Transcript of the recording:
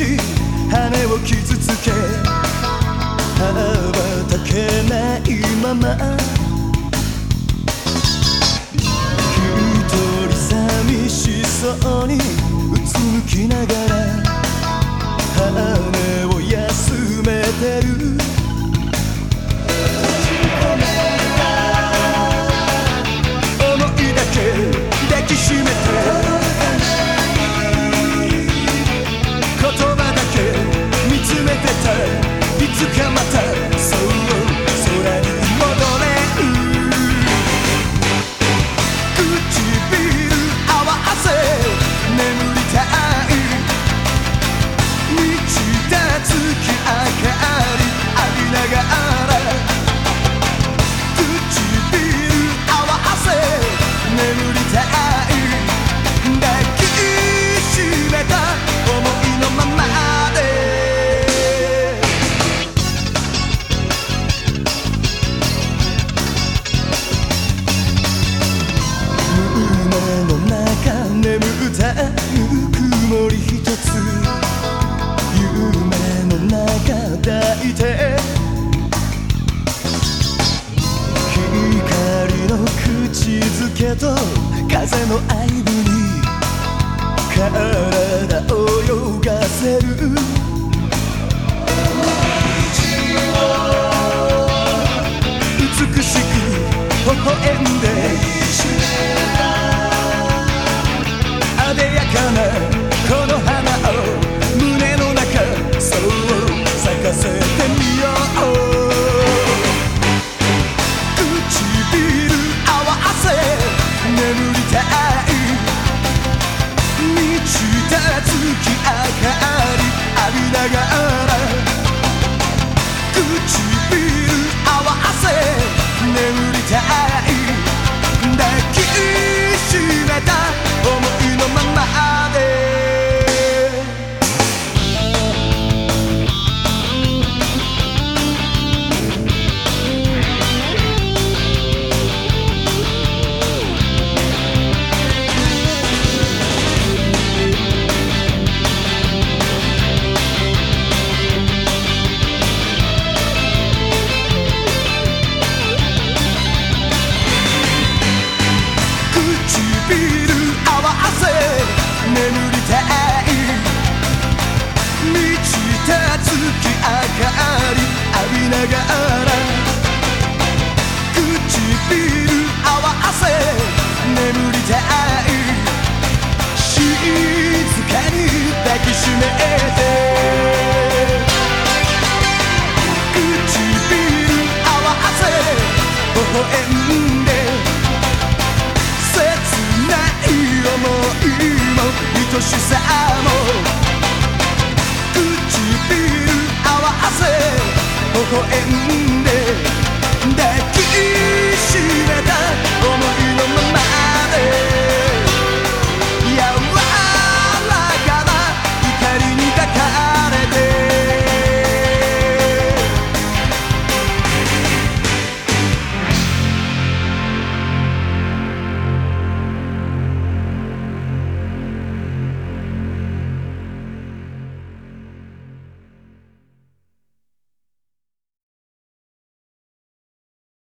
し羽を傷つけ。羽ばたけないまま。一人寂しそうにうつむきながら。静けと風の合部に体を泳がせる美しく微笑んで唇合わせ眠りたい。しさも。唇合わせ微笑む